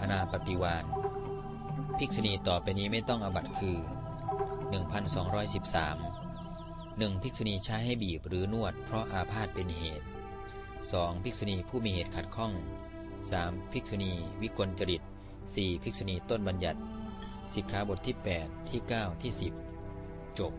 อนาปฏิวานภิกษุณีต่อไปนี้ไม่ต้องอบัตคือ 1213 1. ภิกษุณีใช้ให้บีบหรือนวดเพราะอาพาธเป็นเหตุ 2. ภิกษุณีผู้มีเหตุขัดข้อง 3. ภิกษุณีวิกลจริต 4. ภิกษุณีต้นบัญญัติสิกขาบทที่ 8 ที่ 9 ที่ 10 จบ